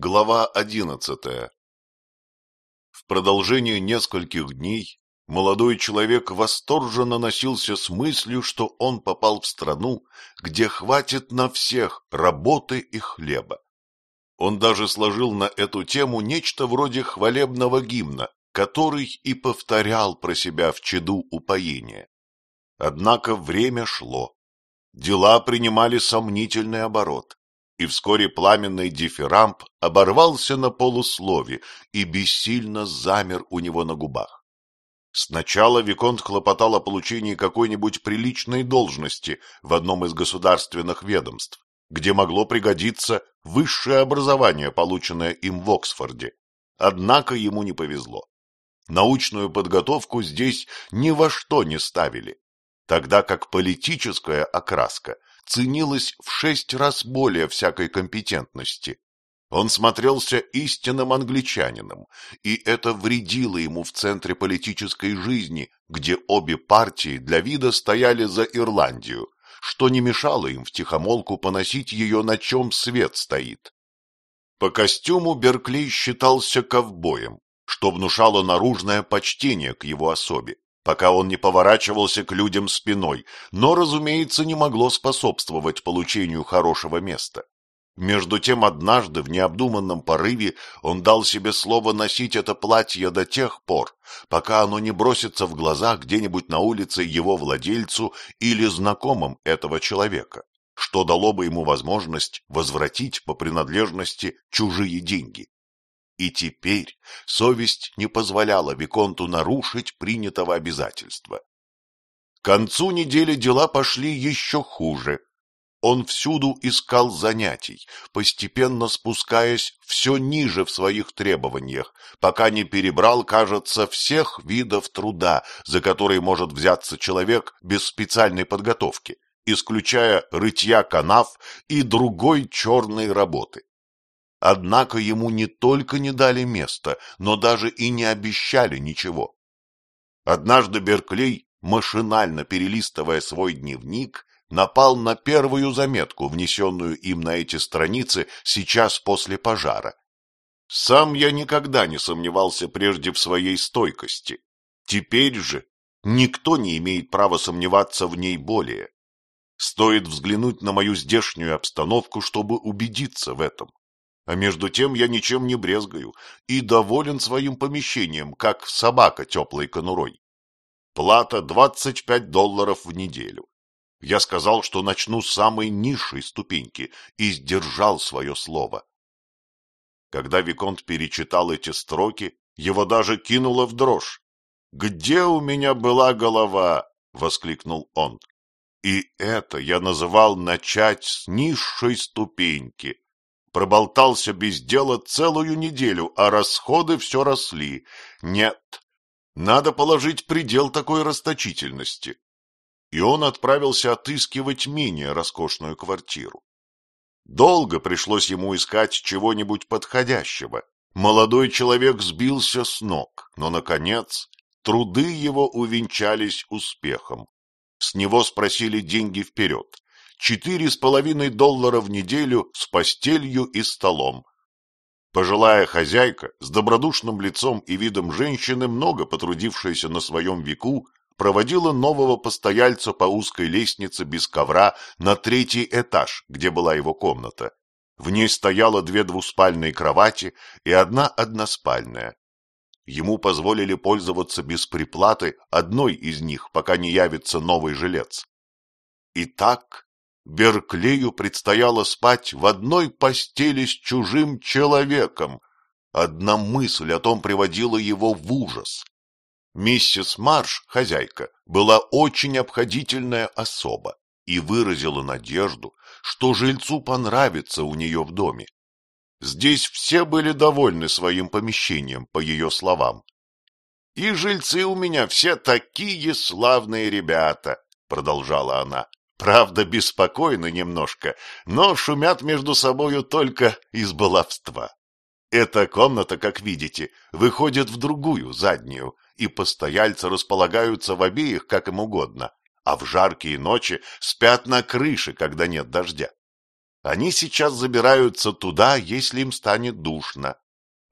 Глава одиннадцатая В продолжение нескольких дней молодой человек восторженно носился с мыслью, что он попал в страну, где хватит на всех работы и хлеба. Он даже сложил на эту тему нечто вроде хвалебного гимна, который и повторял про себя в чаду упоения. Однако время шло. Дела принимали сомнительный оборот и вскоре пламенный дифирамб оборвался на полуслове и бессильно замер у него на губах. Сначала Виконт хлопотал о получении какой-нибудь приличной должности в одном из государственных ведомств, где могло пригодиться высшее образование, полученное им в Оксфорде. Однако ему не повезло. Научную подготовку здесь ни во что не ставили, тогда как политическая окраска ценилось в шесть раз более всякой компетентности. Он смотрелся истинным англичанином, и это вредило ему в центре политической жизни, где обе партии для вида стояли за Ирландию, что не мешало им втихомолку поносить ее, на чем свет стоит. По костюму Берклей считался ковбоем, что внушало наружное почтение к его особе пока он не поворачивался к людям спиной, но, разумеется, не могло способствовать получению хорошего места. Между тем, однажды в необдуманном порыве он дал себе слово носить это платье до тех пор, пока оно не бросится в глаза где-нибудь на улице его владельцу или знакомым этого человека, что дало бы ему возможность возвратить по принадлежности чужие деньги. И теперь совесть не позволяла Виконту нарушить принятого обязательства. К концу недели дела пошли еще хуже. Он всюду искал занятий, постепенно спускаясь все ниже в своих требованиях, пока не перебрал, кажется, всех видов труда, за которые может взяться человек без специальной подготовки, исключая рытья канав и другой черной работы. Однако ему не только не дали места, но даже и не обещали ничего. Однажды Берклей, машинально перелистывая свой дневник, напал на первую заметку, внесенную им на эти страницы сейчас после пожара. Сам я никогда не сомневался прежде в своей стойкости. Теперь же никто не имеет права сомневаться в ней более. Стоит взглянуть на мою здешнюю обстановку, чтобы убедиться в этом. А между тем я ничем не брезгаю и доволен своим помещением, как собака теплой конурой. Плата 25 долларов в неделю. Я сказал, что начну с самой низшей ступеньки и сдержал свое слово. Когда Виконт перечитал эти строки, его даже кинуло в дрожь. «Где у меня была голова?» — воскликнул он. И это я называл начать с низшей ступеньки проболтался без дела целую неделю, а расходы все росли. Нет, надо положить предел такой расточительности. И он отправился отыскивать менее роскошную квартиру. Долго пришлось ему искать чего-нибудь подходящего. Молодой человек сбился с ног, но, наконец, труды его увенчались успехом. С него спросили деньги вперед четыре с половиной доллара в неделю с постелью и столом. Пожилая хозяйка с добродушным лицом и видом женщины, много потрудившаяся на своем веку, проводила нового постояльца по узкой лестнице без ковра на третий этаж, где была его комната. В ней стояло две двуспальные кровати и одна односпальная. Ему позволили пользоваться без приплаты одной из них, пока не явится новый жилец. Итак, Берклею предстояло спать в одной постели с чужим человеком. Одна мысль о том приводила его в ужас. Миссис Марш, хозяйка, была очень обходительная особа и выразила надежду, что жильцу понравится у нее в доме. Здесь все были довольны своим помещением, по ее словам. — И жильцы у меня все такие славные ребята, — продолжала она. Правда, беспокойны немножко, но шумят между собою только из баловства. Эта комната, как видите, выходит в другую, заднюю, и постояльцы располагаются в обеих, как им угодно, а в жаркие ночи спят на крыше, когда нет дождя. Они сейчас забираются туда, если им станет душно.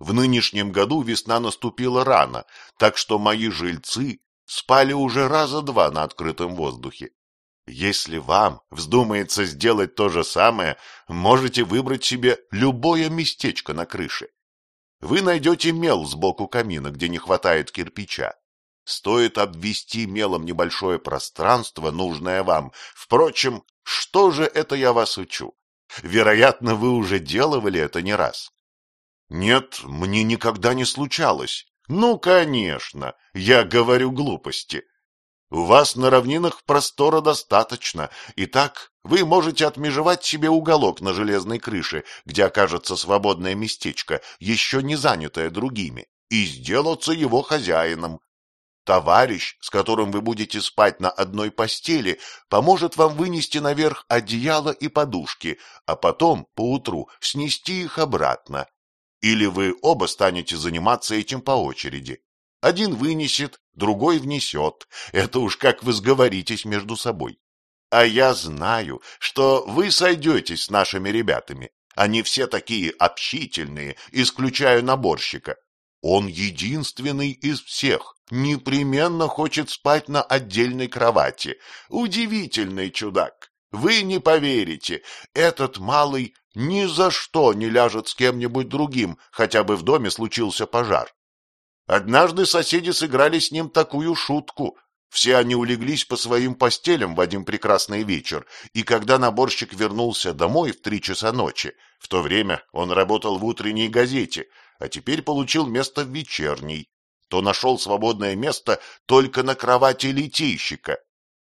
В нынешнем году весна наступила рано, так что мои жильцы спали уже раза два на открытом воздухе. Если вам вздумается сделать то же самое, можете выбрать себе любое местечко на крыше. Вы найдете мел сбоку камина, где не хватает кирпича. Стоит обвести мелом небольшое пространство, нужное вам. Впрочем, что же это я вас учу? Вероятно, вы уже делали это не раз. Нет, мне никогда не случалось. Ну, конечно, я говорю глупости. У вас на равнинах простора достаточно, и так вы можете отмежевать себе уголок на железной крыше, где окажется свободное местечко, еще не занятое другими, и сделаться его хозяином. Товарищ, с которым вы будете спать на одной постели, поможет вам вынести наверх одеяло и подушки, а потом, поутру, снести их обратно. Или вы оба станете заниматься этим по очереди. Один вынесет, другой внесет. Это уж как вы сговоритесь между собой. А я знаю, что вы сойдетесь с нашими ребятами. Они все такие общительные, исключая наборщика. Он единственный из всех, непременно хочет спать на отдельной кровати. Удивительный чудак. Вы не поверите, этот малый ни за что не ляжет с кем-нибудь другим, хотя бы в доме случился пожар. Однажды соседи сыграли с ним такую шутку. Все они улеглись по своим постелям в один прекрасный вечер, и когда наборщик вернулся домой в три часа ночи, в то время он работал в утренней газете, а теперь получил место в вечерней, то нашел свободное место только на кровати литейщика.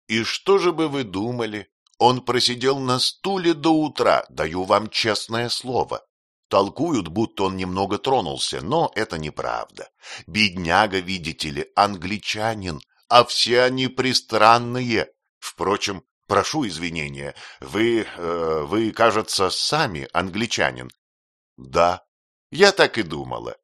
И что же бы вы думали? Он просидел на стуле до утра, даю вам честное слово. Толкуют, будто он немного тронулся, но это неправда. Бедняга, видите ли, англичанин, а все они пристранные. Впрочем, прошу извинения, вы, э, вы, кажется, сами англичанин. Да, я так и думала.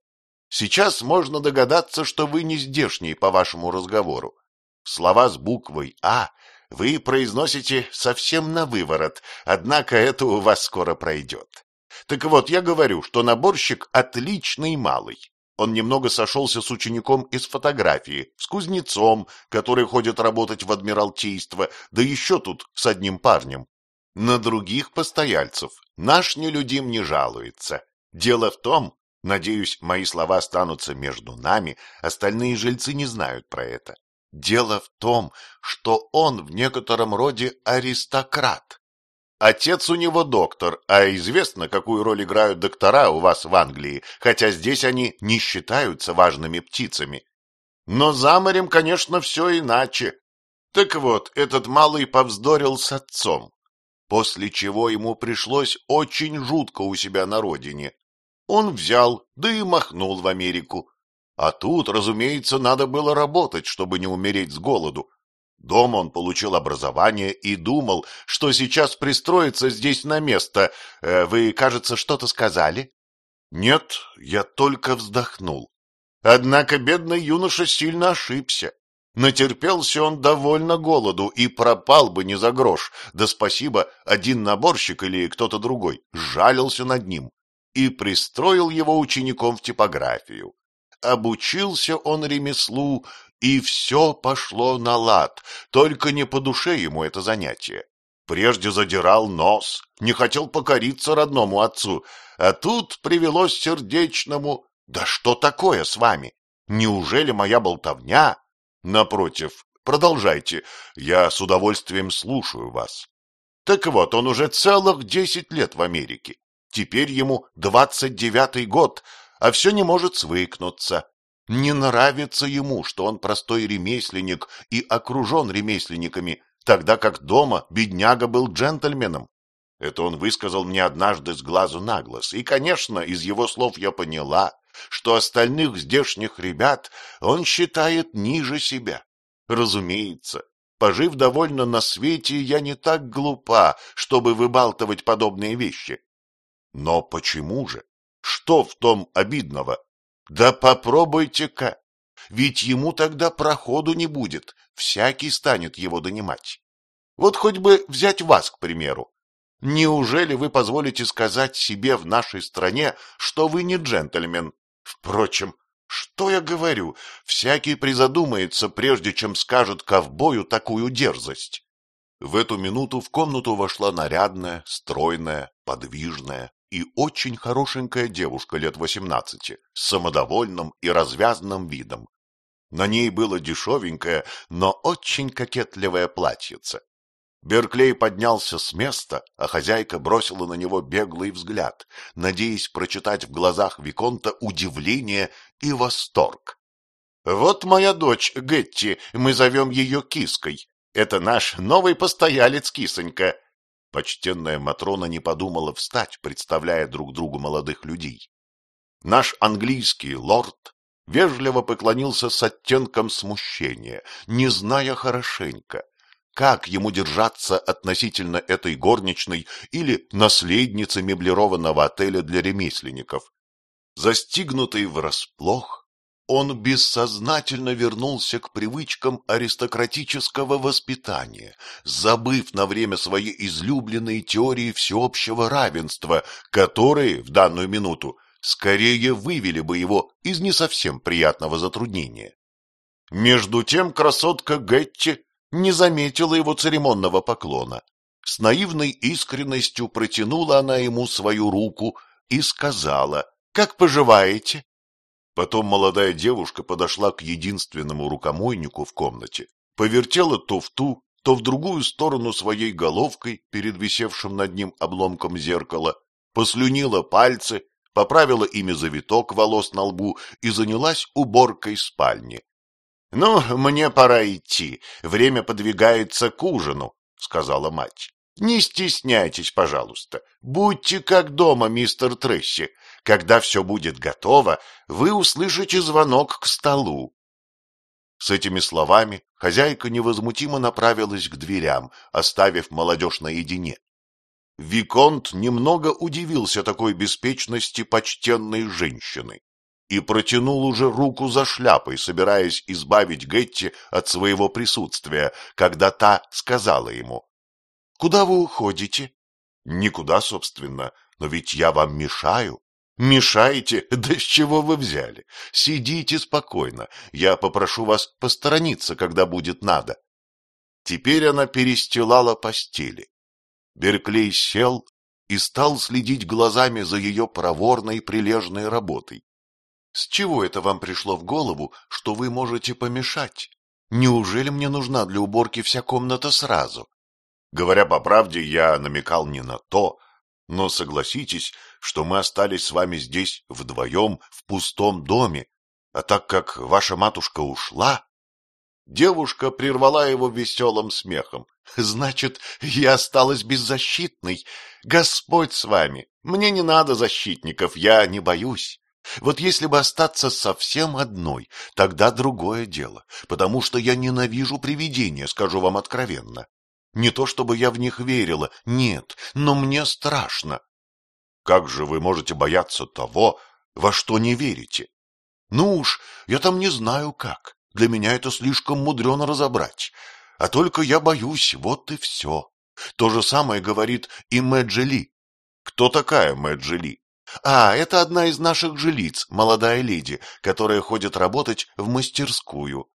Сейчас можно догадаться, что вы не здешний по вашему разговору. Слова с буквой «А» вы произносите совсем на выворот, однако это у вас скоро пройдет. Так вот, я говорю, что наборщик отличный малый. Он немного сошелся с учеником из фотографии, с кузнецом, который ходит работать в Адмиралтейство, да еще тут с одним парнем. На других постояльцев наш нелюдим не жалуется. Дело в том, надеюсь, мои слова останутся между нами, остальные жильцы не знают про это. Дело в том, что он в некотором роде аристократ. Отец у него доктор, а известно, какую роль играют доктора у вас в Англии, хотя здесь они не считаются важными птицами. Но за морем, конечно, все иначе. Так вот, этот малый повздорил с отцом, после чего ему пришлось очень жутко у себя на родине. Он взял, да и махнул в Америку. А тут, разумеется, надо было работать, чтобы не умереть с голоду. Дома он получил образование и думал, что сейчас пристроится здесь на место. Э, вы, кажется, что-то сказали? Нет, я только вздохнул. Однако бедный юноша сильно ошибся. Натерпелся он довольно голоду и пропал бы не за грош. Да спасибо, один наборщик или кто-то другой жалился над ним и пристроил его учеником в типографию. Обучился он ремеслу и все пошло на лад, только не по душе ему это занятие. Прежде задирал нос, не хотел покориться родному отцу, а тут привелось сердечному «Да что такое с вами? Неужели моя болтовня?» Напротив, продолжайте, я с удовольствием слушаю вас. Так вот, он уже целых десять лет в Америке. Теперь ему двадцать девятый год, а все не может свыкнуться. Не нравится ему, что он простой ремесленник и окружен ремесленниками, тогда как дома бедняга был джентльменом. Это он высказал мне однажды с глазу на глаз, и, конечно, из его слов я поняла, что остальных здешних ребят он считает ниже себя. Разумеется, пожив довольно на свете, я не так глупа, чтобы выбалтывать подобные вещи. Но почему же? Что в том обидного? Да попробуйте-ка, ведь ему тогда проходу не будет, всякий станет его донимать. Вот хоть бы взять вас, к примеру. Неужели вы позволите сказать себе в нашей стране, что вы не джентльмен? Впрочем, что я говорю, всякий призадумается, прежде чем скажет ковбою такую дерзость. В эту минуту в комнату вошла нарядная, стройная, подвижная и очень хорошенькая девушка лет восемнадцати с самодовольным и развязанным видом. На ней было дешевенькое, но очень кокетливое платьице. Берклей поднялся с места, а хозяйка бросила на него беглый взгляд, надеясь прочитать в глазах Виконта удивление и восторг. — Вот моя дочь, Гетти, мы зовем ее Киской. Это наш новый постоялец Кисонька. Почтенная Матрона не подумала встать, представляя друг другу молодых людей. Наш английский лорд вежливо поклонился с оттенком смущения, не зная хорошенько, как ему держаться относительно этой горничной или наследницы меблированного отеля для ремесленников. Застигнутый врасплох, он бессознательно вернулся к привычкам аристократического воспитания, забыв на время свои излюбленные теории всеобщего равенства, которые в данную минуту скорее вывели бы его из не совсем приятного затруднения. Между тем красотка Гетти не заметила его церемонного поклона. С наивной искренностью протянула она ему свою руку и сказала «Как поживаете?» Потом молодая девушка подошла к единственному рукомойнику в комнате, повертела то в ту, то в другую сторону своей головкой перед висевшим над ним обломком зеркала, послюнила пальцы, поправила ими завиток волос на лбу и занялась уборкой спальни. — Ну, мне пора идти, время подвигается к ужину, — сказала мать. — Не стесняйтесь, пожалуйста, будьте как дома, мистер Тресси, когда все будет готово, вы услышите звонок к столу. С этими словами хозяйка невозмутимо направилась к дверям, оставив молодежь наедине. Виконт немного удивился такой беспечности почтенной женщины и протянул уже руку за шляпой, собираясь избавить Гетти от своего присутствия, когда та сказала ему. — Куда вы уходите? — Никуда, собственно, но ведь я вам мешаю. Мешаете? Да с чего вы взяли? Сидите спокойно. Я попрошу вас посторониться, когда будет надо. Теперь она перестилала постели. Берклей сел и стал следить глазами за ее проворной прилежной работой. С чего это вам пришло в голову, что вы можете помешать? Неужели мне нужна для уборки вся комната сразу? Говоря по правде, я намекал не на то, но согласитесь, что мы остались с вами здесь вдвоем в пустом доме, а так как ваша матушка ушла... Девушка прервала его веселым смехом. — Значит, я осталась беззащитной. Господь с вами. Мне не надо защитников, я не боюсь. Вот если бы остаться совсем одной, тогда другое дело, потому что я ненавижу привидения, скажу вам откровенно. Не то чтобы я в них верила, нет, но мне страшно. Как же вы можете бояться того, во что не верите? Ну уж, я там не знаю как. Для меня это слишком мудрено разобрать. А только я боюсь, вот и все. То же самое говорит и Мэджели. Кто такая Мэджели? А, это одна из наших жилиц, молодая леди, которая ходит работать в мастерскую.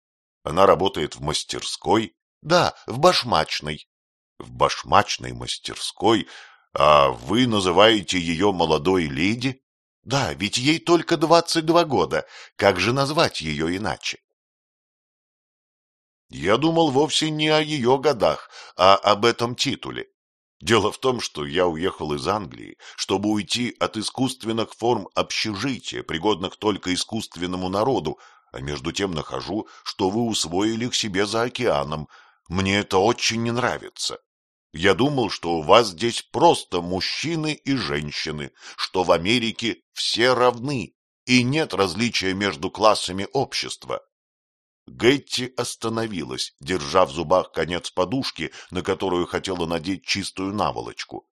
Она работает в мастерской? Да, в башмачной. В башмачной мастерской? А вы называете ее молодой леди? Да, ведь ей только двадцать два года. Как же назвать ее иначе? Я думал вовсе не о ее годах, а об этом титуле. Дело в том, что я уехал из Англии, чтобы уйти от искусственных форм общежития, пригодных только искусственному народу, а между тем нахожу, что вы усвоили к себе за океаном. Мне это очень не нравится. Я думал, что у вас здесь просто мужчины и женщины, что в Америке все равны, и нет различия между классами общества. Гетти остановилась, держа в зубах конец подушки, на которую хотела надеть чистую наволочку.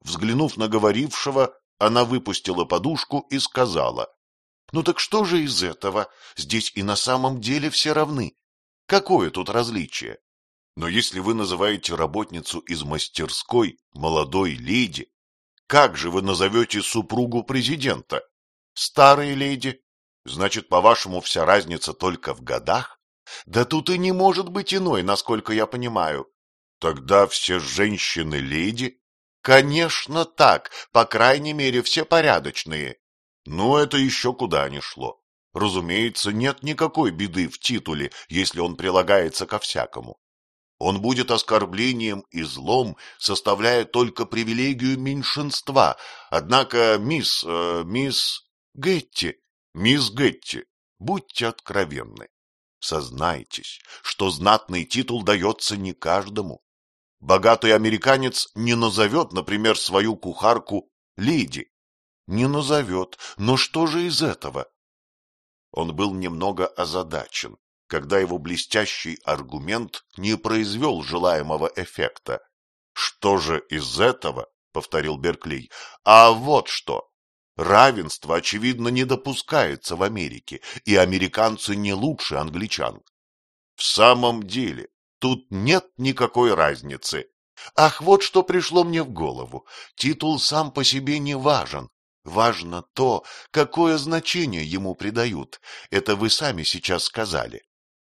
Взглянув на говорившего, она выпустила подушку и сказала, «Ну так что же из этого? Здесь и на самом деле все равны. Какое тут различие? Но если вы называете работницу из мастерской молодой леди, как же вы назовете супругу президента? Старой леди? Значит, по-вашему, вся разница только в годах? Да тут и не может быть иной, насколько я понимаю. Тогда все женщины леди? Конечно так, по крайней мере, все порядочные. Но это еще куда ни шло. Разумеется, нет никакой беды в титуле, если он прилагается ко всякому. Он будет оскорблением и злом, составляя только привилегию меньшинства. Однако, мисс... Э, мисс... Гетти, мисс Гетти, будьте откровенны. Сознайтесь, что знатный титул дается не каждому. Богатый американец не назовет, например, свою кухарку леди. Не назовет, но что же из этого? Он был немного озадачен когда его блестящий аргумент не произвел желаемого эффекта. «Что же из этого?» — повторил Берклей. «А вот что! Равенство, очевидно, не допускается в Америке, и американцы не лучше англичан. В самом деле, тут нет никакой разницы. Ах, вот что пришло мне в голову. Титул сам по себе не важен. Важно то, какое значение ему придают. Это вы сами сейчас сказали.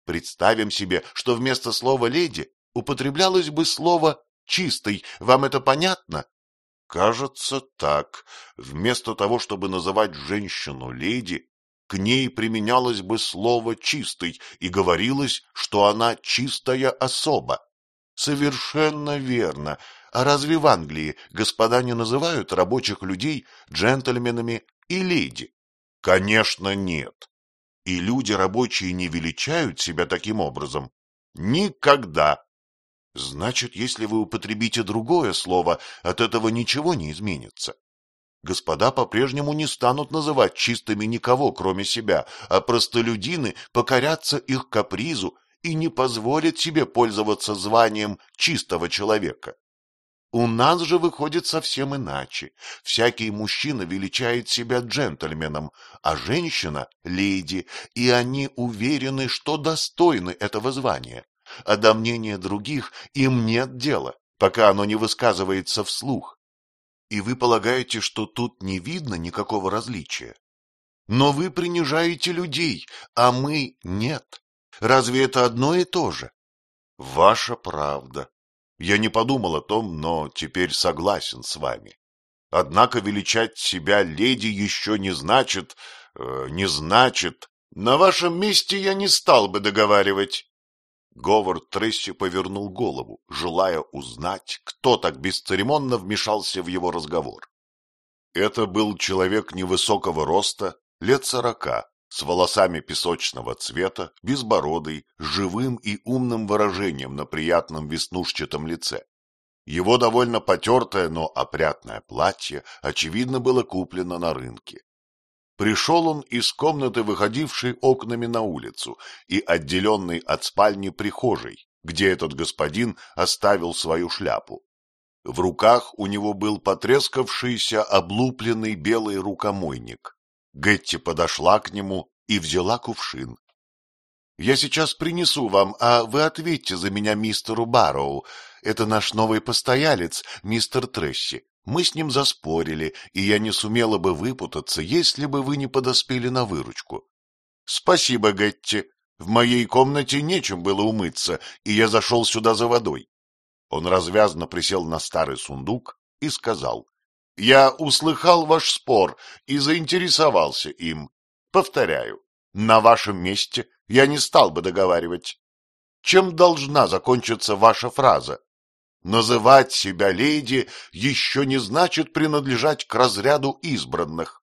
Представим себе, что вместо слова «леди» употреблялось бы слово «чистый». Вам это понятно? Кажется, так. Вместо того, чтобы называть женщину «леди», к ней применялось бы слово «чистый» и говорилось, что она чистая особа. Совершенно верно. А разве в Англии господа не называют рабочих людей джентльменами и леди? Конечно, нет. И люди рабочие не величают себя таким образом? Никогда. Значит, если вы употребите другое слово, от этого ничего не изменится. Господа по-прежнему не станут называть чистыми никого, кроме себя, а простолюдины покорятся их капризу и не позволят себе пользоваться званием чистого человека. У нас же выходит совсем иначе. Всякий мужчина величает себя джентльменом, а женщина — леди, и они уверены, что достойны этого звания. А до мнения других им нет дела, пока оно не высказывается вслух. И вы полагаете, что тут не видно никакого различия? Но вы принижаете людей, а мы нет. Разве это одно и то же? Ваша правда, я не подумал о том, но теперь согласен с вами. Однако величать себя леди еще не значит... Э, не значит... На вашем месте я не стал бы договаривать. Говард Тресси повернул голову, желая узнать, кто так бесцеремонно вмешался в его разговор. Это был человек невысокого роста, лет сорока, с волосами песочного цвета, безбородый, с живым и умным выражением на приятном веснушчатом лице. Его довольно потертое, но опрятное платье, очевидно, было куплено на рынке. Пришел он из комнаты, выходившей окнами на улицу и отделенной от спальни прихожей, где этот господин оставил свою шляпу. В руках у него был потрескавшийся облупленный белый рукомойник, Гетти подошла к нему и взяла кувшин. — Я сейчас принесу вам, а вы ответьте за меня мистеру Барроу. Это наш новый постоялец, мистер Тресси. Мы с ним заспорили, и я не сумела бы выпутаться, если бы вы не подоспели на выручку. — Спасибо, Гетти. В моей комнате нечем было умыться, и я зашел сюда за водой. Он развязно присел на старый сундук и сказал. Я услыхал ваш спор и заинтересовался им. Повторяю, на вашем месте я не стал бы договаривать. Чем должна закончиться ваша фраза? Называть себя леди еще не значит принадлежать к разряду избранных.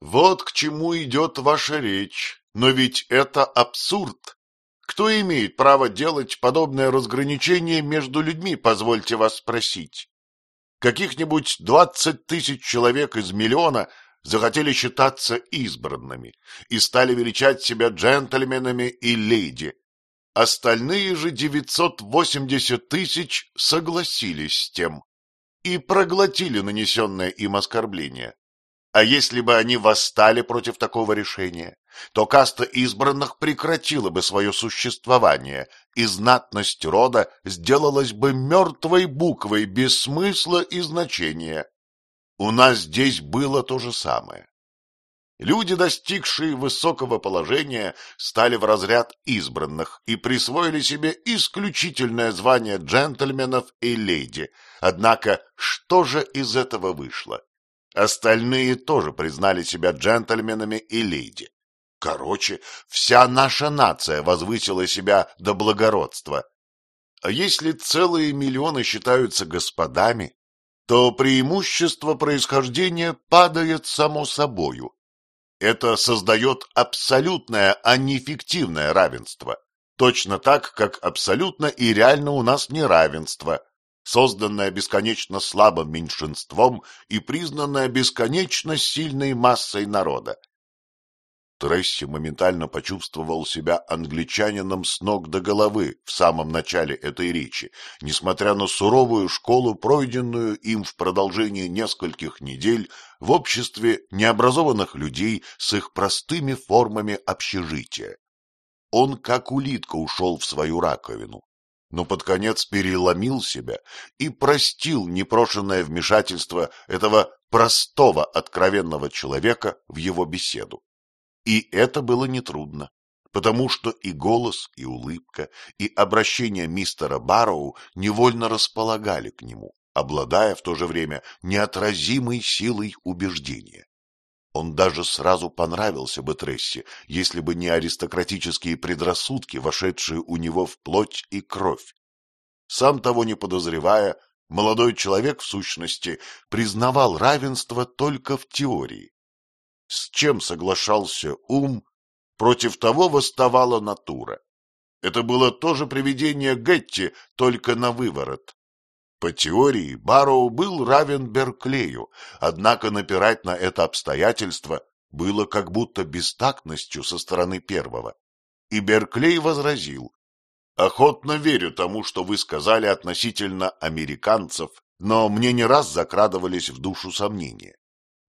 Вот к чему идет ваша речь, но ведь это абсурд. Кто имеет право делать подобное разграничение между людьми, позвольте вас спросить? Каких-нибудь двадцать тысяч человек из миллиона захотели считаться избранными и стали величать себя джентльменами и леди. Остальные же девятьсот восемьдесят тысяч согласились с тем и проглотили нанесенное им оскорбление. А если бы они восстали против такого решения, то каста избранных прекратила бы свое существование, и знатность рода сделалась бы мертвой буквой без смысла и значения. У нас здесь было то же самое. Люди, достигшие высокого положения, стали в разряд избранных и присвоили себе исключительное звание джентльменов и леди. Однако, что же из этого вышло? Остальные тоже признали себя джентльменами и леди. Короче, вся наша нация возвысила себя до благородства. А если целые миллионы считаются господами, то преимущество происхождения падает само собою. Это создает абсолютное, а не фиктивное равенство. Точно так, как абсолютно и реально у нас неравенство, созданное бесконечно слабым меньшинством и признанное бесконечно сильной массой народа. Тресси моментально почувствовал себя англичанином с ног до головы в самом начале этой речи, несмотря на суровую школу, пройденную им в продолжении нескольких недель в обществе необразованных людей с их простыми формами общежития. Он как улитка ушел в свою раковину, но под конец переломил себя и простил непрошенное вмешательство этого простого откровенного человека в его беседу. И это было нетрудно, потому что и голос, и улыбка, и обращение мистера Барроу невольно располагали к нему, обладая в то же время неотразимой силой убеждения. Он даже сразу понравился бы Тресси, если бы не аристократические предрассудки, вошедшие у него в плоть и кровь. Сам того не подозревая, молодой человек, в сущности, признавал равенство только в теории, с чем соглашался ум, против того восставала натура. Это было тоже привидение Гетти, только на выворот. По теории Барроу был равен Берклею, однако напирать на это обстоятельство было как будто бестактностью со стороны первого. И Берклей возразил. «Охотно верю тому, что вы сказали относительно американцев, но мне не раз закрадывались в душу сомнения.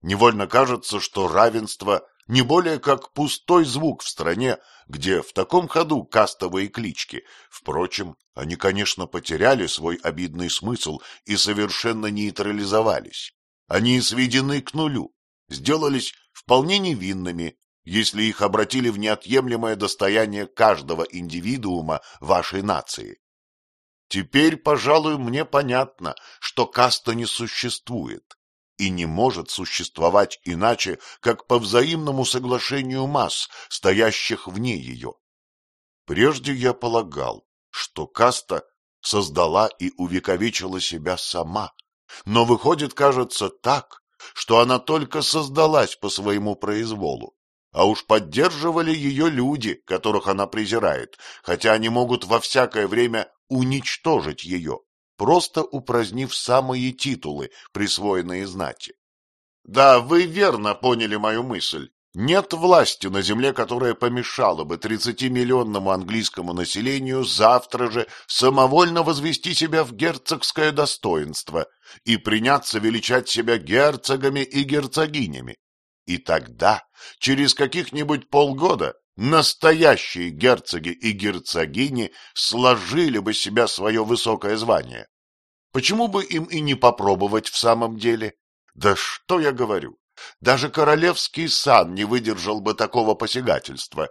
Невольно кажется, что равенство не более как пустой звук в стране, где в таком ходу кастовые клички. Впрочем, они, конечно, потеряли свой обидный смысл и совершенно нейтрализовались. Они сведены к нулю, сделались вполне невинными, если их обратили в неотъемлемое достояние каждого индивидуума вашей нации. Теперь, пожалуй, мне понятно, что каста не существует и не может существовать иначе, как по взаимному соглашению масс, стоящих вне ее. Прежде я полагал, что каста создала и увековечила себя сама, но выходит, кажется, так, что она только создалась по своему произволу, а уж поддерживали ее люди, которых она презирает, хотя они могут во всякое время уничтожить ее просто упразднив самые титулы, присвоенные знати. Да, вы верно поняли мою мысль. Нет власти на земле, которая помешала бы 30-миллионному английскому населению завтра же самовольно возвести себя в герцогское достоинство и приняться величать себя герцогами и герцогинями. И тогда, через каких-нибудь полгода, настоящие герцоги и герцогини сложили бы себя свое высокое звание. Почему бы им и не попробовать в самом деле? Да что я говорю, даже королевский сан не выдержал бы такого посягательства.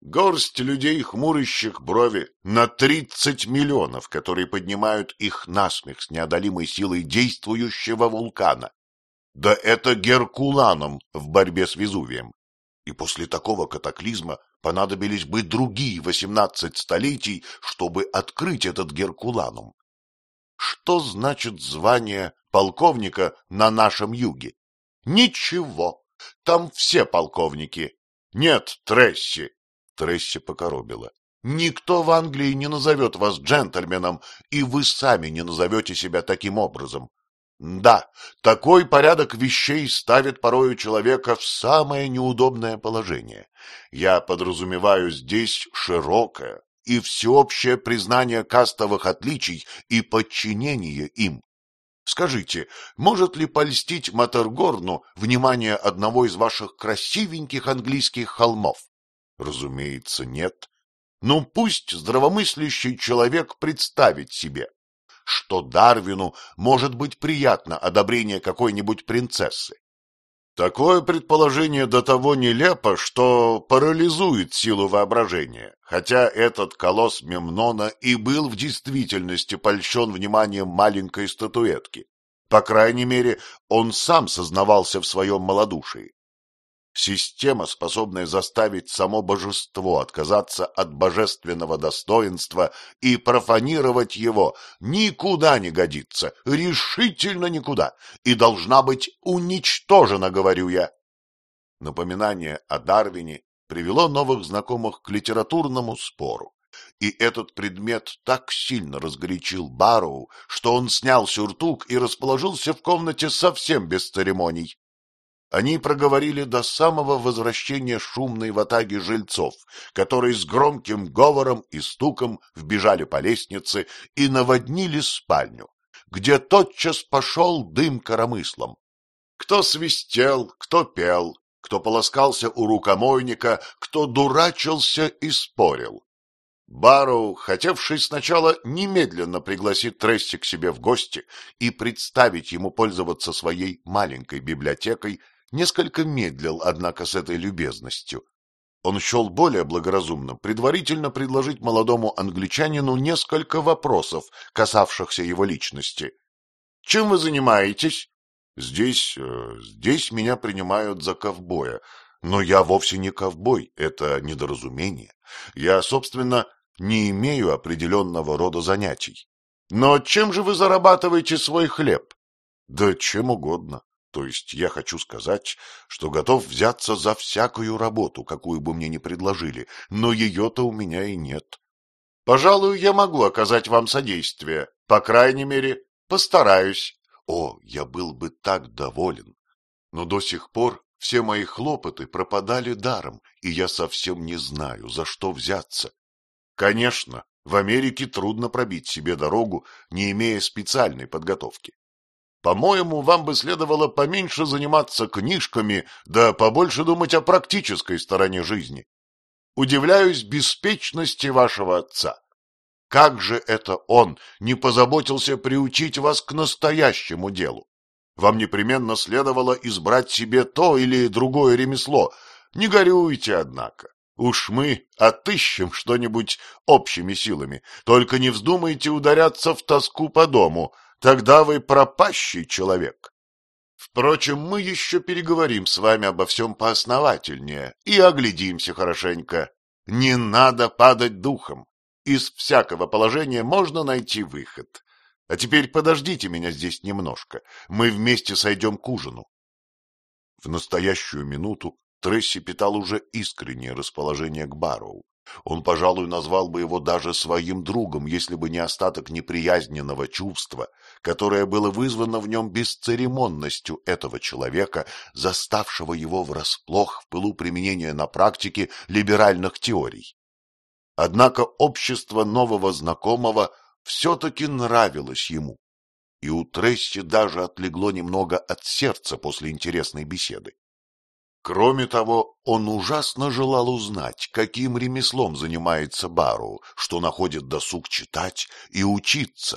Горсть людей, хмурящих брови, на тридцать миллионов, которые поднимают их насмех с неодолимой силой действующего вулкана. Да это Геркуланом в борьбе с Везувием. И после такого катаклизма понадобились бы другие восемнадцать столетий, чтобы открыть этот Геркуланум. Что значит звание полковника на нашем юге? Ничего. Там все полковники. Нет, Тресси. Тресси покоробила. Никто в Англии не назовет вас джентльменом, и вы сами не назовете себя таким образом. Да, такой порядок вещей ставит порою человека в самое неудобное положение. Я подразумеваю здесь широкое, и всеобщее признание кастовых отличий и подчинение им. Скажите, может ли польстить Матергорну внимание одного из ваших красивеньких английских холмов? Разумеется, нет. Но пусть здравомыслящий человек представит себе, что Дарвину может быть приятно одобрение какой-нибудь принцессы. Такое предположение до того нелепо, что парализует силу воображения, хотя этот колосс Мемнона и был в действительности польщен вниманием маленькой статуэтки. По крайней мере, он сам сознавался в своем малодушии. Система, способная заставить само божество отказаться от божественного достоинства и профанировать его, никуда не годится, решительно никуда, и должна быть уничтожена, говорю я. Напоминание о Дарвине привело новых знакомых к литературному спору. И этот предмет так сильно разгорячил Барроу, что он снял сюртук и расположился в комнате совсем без церемоний. Они проговорили до самого возвращения шумной ватаги жильцов, которые с громким говором и стуком вбежали по лестнице и наводнили спальню, где тотчас пошел дым коромыслом. Кто свистел, кто пел, кто полоскался у рукомойника, кто дурачился и спорил. Барроу, хотевший сначала немедленно пригласить Тресси к себе в гости и представить ему пользоваться своей маленькой библиотекой, несколько медлил, однако, с этой любезностью. Он счел более благоразумным предварительно предложить молодому англичанину несколько вопросов, касавшихся его личности. — Чем вы занимаетесь? — Здесь... Э, здесь меня принимают за ковбоя. Но я вовсе не ковбой, это недоразумение. Я, собственно, не имею определенного рода занятий. Но чем же вы зарабатываете свой хлеб? Да чем угодно. То есть я хочу сказать, что готов взяться за всякую работу, какую бы мне ни предложили, но ее-то у меня и нет. Пожалуй, я могу оказать вам содействие. По крайней мере, постараюсь. О, я был бы так доволен. Но до сих пор все мои хлопоты пропадали даром, и я совсем не знаю, за что взяться. Конечно, в Америке трудно пробить себе дорогу, не имея специальной подготовки. По-моему, вам бы следовало поменьше заниматься книжками, да побольше думать о практической стороне жизни. Удивляюсь беспечности вашего отца. Как же это он не позаботился приучить вас к настоящему делу? Вам непременно следовало избрать себе то или другое ремесло. Не горюйте, однако. Уж мы отыщем что-нибудь общими силами. Только не вздумайте ударяться в тоску по дому — Тогда вы пропащий человек. Впрочем, мы еще переговорим с вами обо всем поосновательнее и оглядимся хорошенько. Не надо падать духом. Из всякого положения можно найти выход. А теперь подождите меня здесь немножко. Мы вместе сойдем к ужину. В настоящую минуту Тресси питал уже искреннее расположение к Барроу. Он, пожалуй, назвал бы его даже своим другом, если бы не остаток неприязненного чувства, которое было вызвано в нем бесцеремонностью этого человека, заставшего его врасплох в пылу применения на практике либеральных теорий. Однако общество нового знакомого все-таки нравилось ему, и у Тресси даже отлегло немного от сердца после интересной беседы. Кроме того, он ужасно желал узнать, каким ремеслом занимается Бару, что находит досуг читать и учиться,